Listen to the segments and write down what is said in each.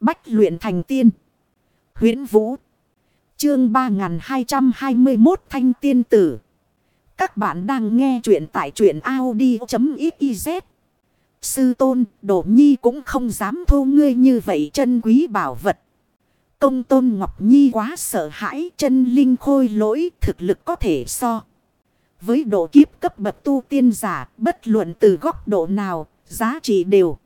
Bách luyện thành tiên. huyễn Vũ. Chương 3221 Thanh Tiên Tử. Các bạn đang nghe truyện tại truyện Audi.xyz. Sư tôn, Đỗ Nhi cũng không dám thu ngươi như vậy chân quý bảo vật. Công tôn Ngọc Nhi quá sợ hãi chân linh khôi lỗi thực lực có thể so. Với độ kiếp cấp bậc tu tiên giả bất luận từ góc độ nào giá trị đều.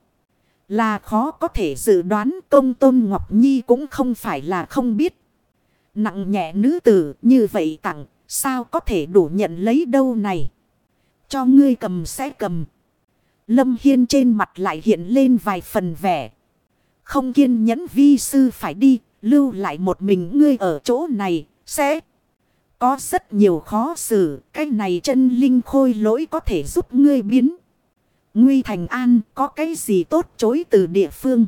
Là khó có thể dự đoán công tôn Ngọc Nhi cũng không phải là không biết. Nặng nhẹ nữ tử như vậy tặng sao có thể đủ nhận lấy đâu này. Cho ngươi cầm sẽ cầm. Lâm Hiên trên mặt lại hiện lên vài phần vẻ. Không kiên nhẫn vi sư phải đi, lưu lại một mình ngươi ở chỗ này, sẽ có rất nhiều khó xử. Cái này chân linh khôi lỗi có thể giúp ngươi biến. Nguy thành an có cái gì tốt chối từ địa phương.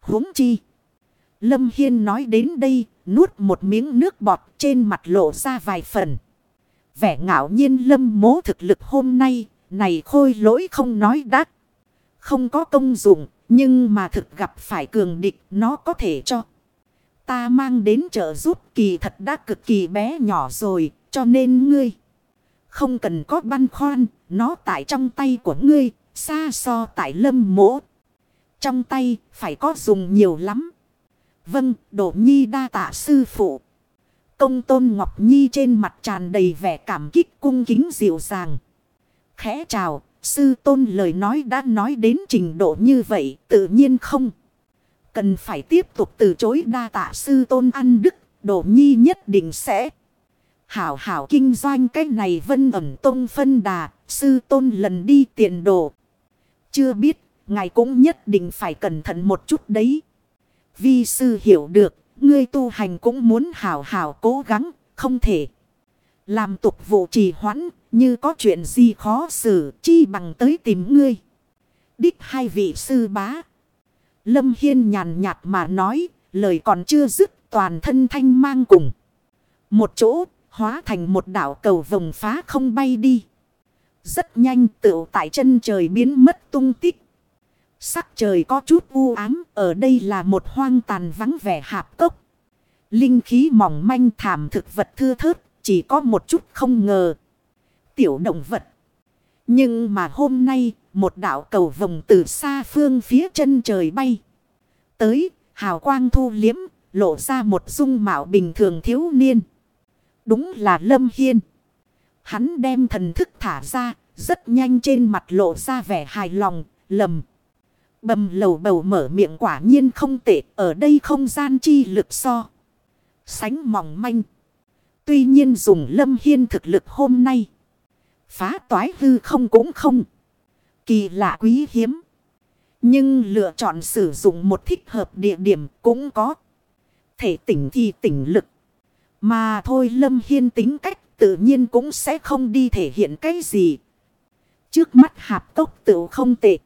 huống chi. Lâm Hiên nói đến đây, nuốt một miếng nước bọt trên mặt lộ ra vài phần. Vẻ ngạo nhiên lâm mố thực lực hôm nay, này khôi lỗi không nói đắt. Không có công dụng, nhưng mà thực gặp phải cường địch nó có thể cho. Ta mang đến trợ giúp kỳ thật đã cực kỳ bé nhỏ rồi, cho nên ngươi. Không cần có băn khoăn, nó tại trong tay của ngươi, xa so tại lâm mỗ. Trong tay, phải có dùng nhiều lắm. Vâng, độ Nhi đa tạ sư phụ. Công tôn Ngọc Nhi trên mặt tràn đầy vẻ cảm kích cung kính dịu dàng. Khẽ chào, sư tôn lời nói đã nói đến trình độ như vậy, tự nhiên không. Cần phải tiếp tục từ chối đa tạ sư tôn ăn đức, độ Nhi nhất định sẽ. Hảo hảo kinh doanh cái này vân ẩm tông phân đà, sư tôn lần đi tiền đồ. Chưa biết, ngài cũng nhất định phải cẩn thận một chút đấy. Vi sư hiểu được, ngươi tu hành cũng muốn hảo hảo cố gắng, không thể. Làm tục vụ trì hoãn, như có chuyện gì khó xử, chi bằng tới tìm ngươi. Đích hai vị sư bá. Lâm Hiên nhàn nhạt mà nói, lời còn chưa dứt, toàn thân thanh mang cùng. Một chỗ, hóa thành một đảo cầu vồng phá không bay đi. Rất nhanh tựu tại chân trời biến mất tung tích. Sắc trời có chút u ám, ở đây là một hoang tàn vắng vẻ hạp cốc. Linh khí mỏng manh thảm thực vật thưa thớt, chỉ có một chút không ngờ. Tiểu động vật. Nhưng mà hôm nay, một đảo cầu vồng từ xa phương phía chân trời bay. Tới, hào quang thu liếm, lộ ra một dung mạo bình thường thiếu niên. Đúng là Lâm Hiên. Hắn đem thần thức thả ra, rất nhanh trên mặt lộ ra vẻ hài lòng, lầm. Bầm lầu bầu mở miệng quả nhiên không tệ, ở đây không gian chi lực so. Sánh mỏng manh. Tuy nhiên dùng lâm hiên thực lực hôm nay. Phá toái hư không cũng không. Kỳ lạ quý hiếm. Nhưng lựa chọn sử dụng một thích hợp địa điểm cũng có. Thể tỉnh thì tỉnh lực. Mà thôi lâm hiên tính cách tự nhiên cũng sẽ không đi thể hiện cái gì. Trước mắt hạp tốc tự không tệ.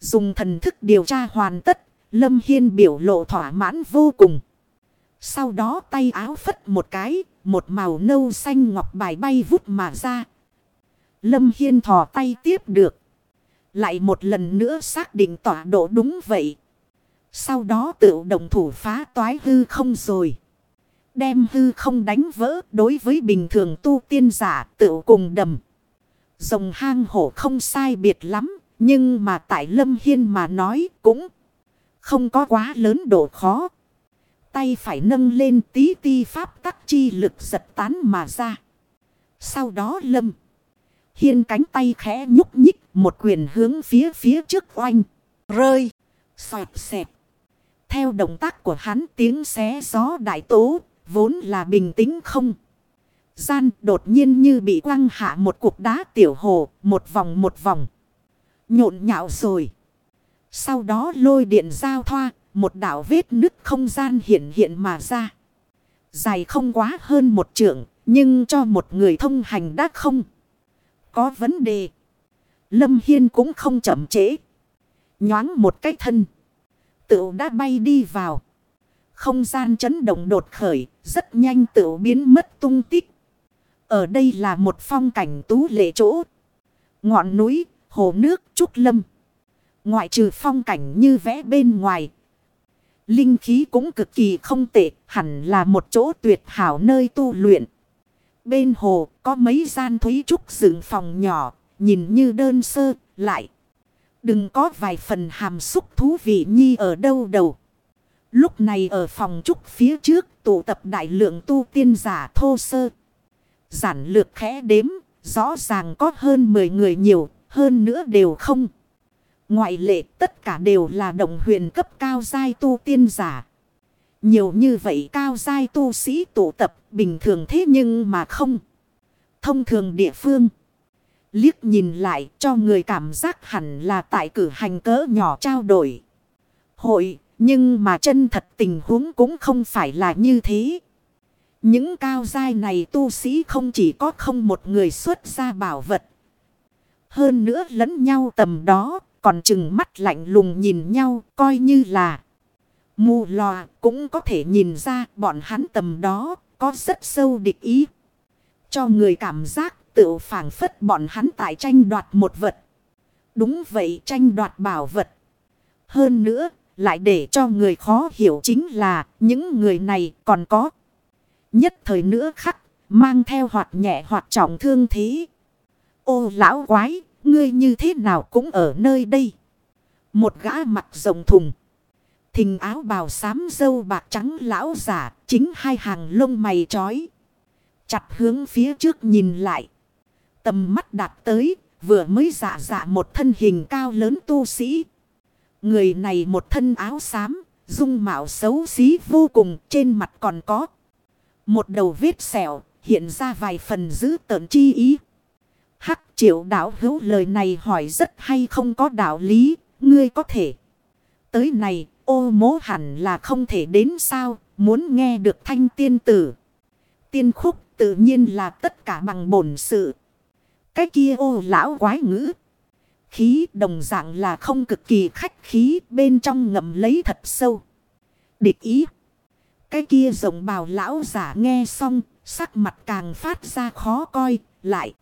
Dùng thần thức điều tra hoàn tất, Lâm Hiên biểu lộ thỏa mãn vô cùng. Sau đó tay áo phất một cái, một màu nâu xanh ngọc bài bay vút mà ra. Lâm Hiên thò tay tiếp được. Lại một lần nữa xác định tọa độ đúng vậy. Sau đó tự động thủ phá toái hư không rồi. Đem hư không đánh vỡ đối với bình thường tu tiên giả tự cùng đầm. Rồng hang hổ không sai biệt lắm. Nhưng mà tại Lâm Hiên mà nói cũng không có quá lớn độ khó. Tay phải nâng lên tí ti pháp tắc chi lực giật tán mà ra. Sau đó Lâm Hiên cánh tay khẽ nhúc nhích, một quyền hướng phía phía trước oanh. Rơi. Xoẹt xẹt. Theo động tác của hắn, tiếng xé gió đại tố vốn là bình tĩnh không. Gian đột nhiên như bị quăng hạ một cục đá tiểu hồ một vòng một vòng nhộn nhạo rồi. Sau đó lôi điện giao thoa, một đảo vết nứt không gian hiện hiện mà ra. Dài không quá hơn một trượng, nhưng cho một người thông hành đã không. Có vấn đề. Lâm Hiên cũng không chậm trễ. Nhoáng một cái thân. Tựu đã bay đi vào. Không gian chấn động đột khởi, rất nhanh tự biến mất tung tích. Ở đây là một phong cảnh tú lệ chỗ. Ngọn núi, hồ nước trúc lâm. Ngoại trừ phong cảnh như vẽ bên ngoài. Linh khí cũng cực kỳ không tệ, hẳn là một chỗ tuyệt hảo nơi tu luyện. Bên hồ có mấy gian thúy trúc dựng phòng nhỏ, nhìn như đơn sơ, lại. Đừng có vài phần hàm xúc thú vị nhi ở đâu đâu. Lúc này ở phòng trúc phía trước tụ tập đại lượng tu tiên giả thô sơ. Giản lược khẽ đếm, rõ ràng có hơn 10 người nhiều, hơn nữa đều không. Ngoại lệ tất cả đều là động huyền cấp cao giai tu tiên giả. Nhiều như vậy cao giai tu sĩ tụ tập bình thường thế nhưng mà không. Thông thường địa phương. Liếc nhìn lại cho người cảm giác hẳn là tại cử hành cỡ nhỏ trao đổi. Hội, nhưng mà chân thật tình huống cũng không phải là như thế. Những cao giai này tu sĩ không chỉ có không một người xuất ra bảo vật. Hơn nữa lẫn nhau tầm đó, còn chừng mắt lạnh lùng nhìn nhau, coi như là mù lòa cũng có thể nhìn ra bọn hắn tầm đó có rất sâu địch ý. Cho người cảm giác tự phản phất bọn hắn tại tranh đoạt một vật. Đúng vậy tranh đoạt bảo vật. Hơn nữa, lại để cho người khó hiểu chính là những người này còn có. Nhất thời nữa khắc, mang theo hoặc nhẹ hoặc trọng thương thế. Ô lão quái, ngươi như thế nào cũng ở nơi đây. Một gã mặt rộng thùng. Thình áo bào xám dâu bạc trắng lão giả, chính hai hàng lông mày trói. Chặt hướng phía trước nhìn lại. Tầm mắt đạt tới, vừa mới dạ dạ một thân hình cao lớn tu sĩ. Người này một thân áo xám, dung mạo xấu xí vô cùng, trên mặt còn có. Một đầu vết sẹo, hiện ra vài phần giữ tợn chi ý. Hắc triệu đạo hữu lời này hỏi rất hay không có đạo lý, ngươi có thể. Tới này, ô mố hẳn là không thể đến sao, muốn nghe được thanh tiên tử. Tiên khúc tự nhiên là tất cả bằng bổn sự. Cái kia ô lão quái ngữ. Khí đồng dạng là không cực kỳ khách khí bên trong ngầm lấy thật sâu. Địch ý. Cái kia rồng bào lão giả nghe xong, sắc mặt càng phát ra khó coi, lại.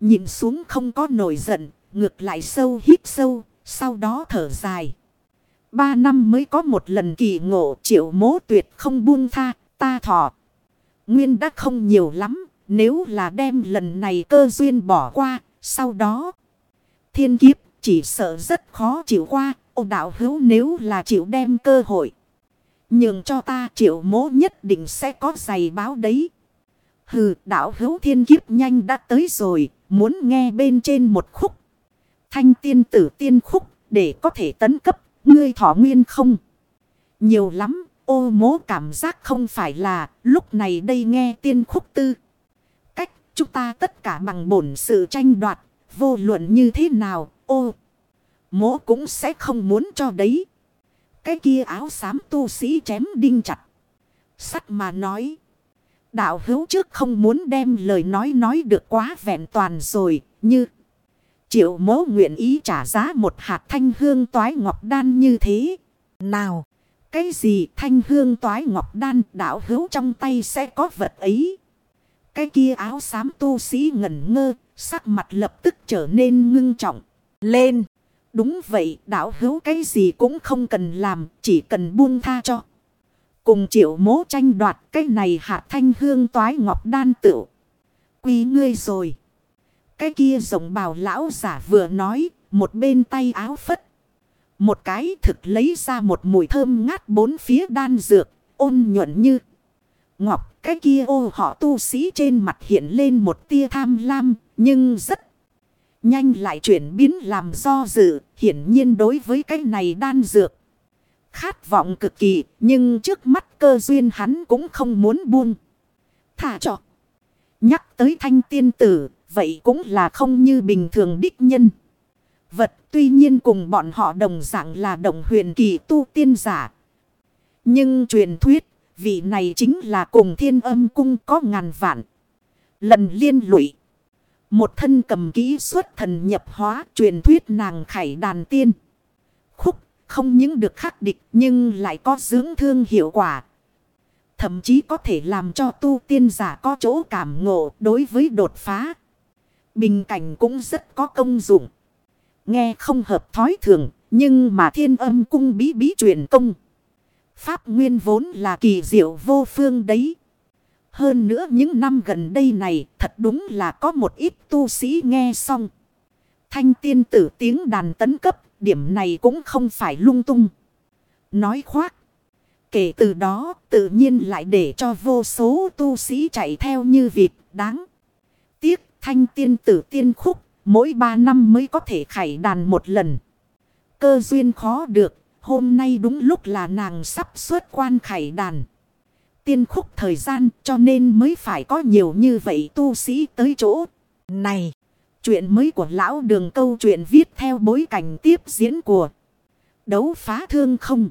Nhìn xuống không có nổi giận, ngược lại sâu hít sâu, sau đó thở dài. Ba năm mới có một lần kỳ ngộ triệu mố tuyệt không buông tha, ta thọ. Nguyên đã không nhiều lắm, nếu là đem lần này cơ duyên bỏ qua, sau đó. Thiên kiếp chỉ sợ rất khó chịu qua, ô đạo hữu nếu là chịu đem cơ hội. nhưng cho ta triệu mố nhất định sẽ có giày báo đấy. Hừ đạo hữu thiên kiếp nhanh đã tới rồi, muốn nghe bên trên một khúc. Thanh tiên tử tiên khúc để có thể tấn cấp, ngươi thọ nguyên không? Nhiều lắm, ô mố cảm giác không phải là lúc này đây nghe tiên khúc tư. Cách chúng ta tất cả bằng bổn sự tranh đoạt, vô luận như thế nào, ô. mỗ cũng sẽ không muốn cho đấy. Cái kia áo xám tu sĩ chém đinh chặt. Sắt mà nói. Đạo hữu trước không muốn đem lời nói nói được quá vẹn toàn rồi, như... Triệu mố nguyện ý trả giá một hạt thanh hương toái ngọc đan như thế. Nào, cái gì thanh hương toái ngọc đan đạo hữu trong tay sẽ có vật ấy. Cái kia áo xám tu sĩ ngẩn ngơ, sắc mặt lập tức trở nên ngưng trọng. Lên! Đúng vậy, đảo hữu cái gì cũng không cần làm, chỉ cần buông tha cho. Cùng triệu mố tranh đoạt cái này hạt thanh hương toái ngọc đan tựu. Quý ngươi rồi. Cái kia rồng bào lão giả vừa nói, một bên tay áo phất. Một cái thực lấy ra một mùi thơm ngát bốn phía đan dược, ôn nhuận như. Ngọc, cái kia ô họ tu sĩ trên mặt hiện lên một tia tham lam, nhưng rất nhanh lại chuyển biến làm do dự, hiển nhiên đối với cái này đan dược. Khát vọng cực kỳ, nhưng trước mắt cơ duyên hắn cũng không muốn buông. Thả cho. Nhắc tới thanh tiên tử, vậy cũng là không như bình thường đích nhân. Vật tuy nhiên cùng bọn họ đồng dạng là đồng huyền kỳ tu tiên giả. Nhưng truyền thuyết, vị này chính là cùng thiên âm cung có ngàn vạn. Lần liên lụy. Một thân cầm kỹ xuất thần nhập hóa truyền thuyết nàng khải đàn tiên. Khúc, không những được khắc địch nhưng lại có dưỡng thương hiệu quả. Thậm chí có thể làm cho tu tiên giả có chỗ cảm ngộ đối với đột phá. Bình cảnh cũng rất có công dụng. Nghe không hợp thói thường, nhưng mà thiên âm cung bí bí truyền công. Pháp nguyên vốn là kỳ diệu vô phương đấy. Hơn nữa những năm gần đây này thật đúng là có một ít tu sĩ nghe xong. Thanh tiên tử tiếng đàn tấn cấp, điểm này cũng không phải lung tung. Nói khoác. Kể từ đó tự nhiên lại để cho vô số tu sĩ chạy theo như vịt đáng. Tiếc thanh tiên tử tiên khúc mỗi ba năm mới có thể khải đàn một lần. Cơ duyên khó được hôm nay đúng lúc là nàng sắp xuất quan khải đàn. Tiên khúc thời gian, cho nên mới phải có nhiều như vậy tu sĩ tới chỗ này. Chuyện mới của lão đường câu chuyện viết theo bối cảnh tiếp diễn của đấu phá thương không.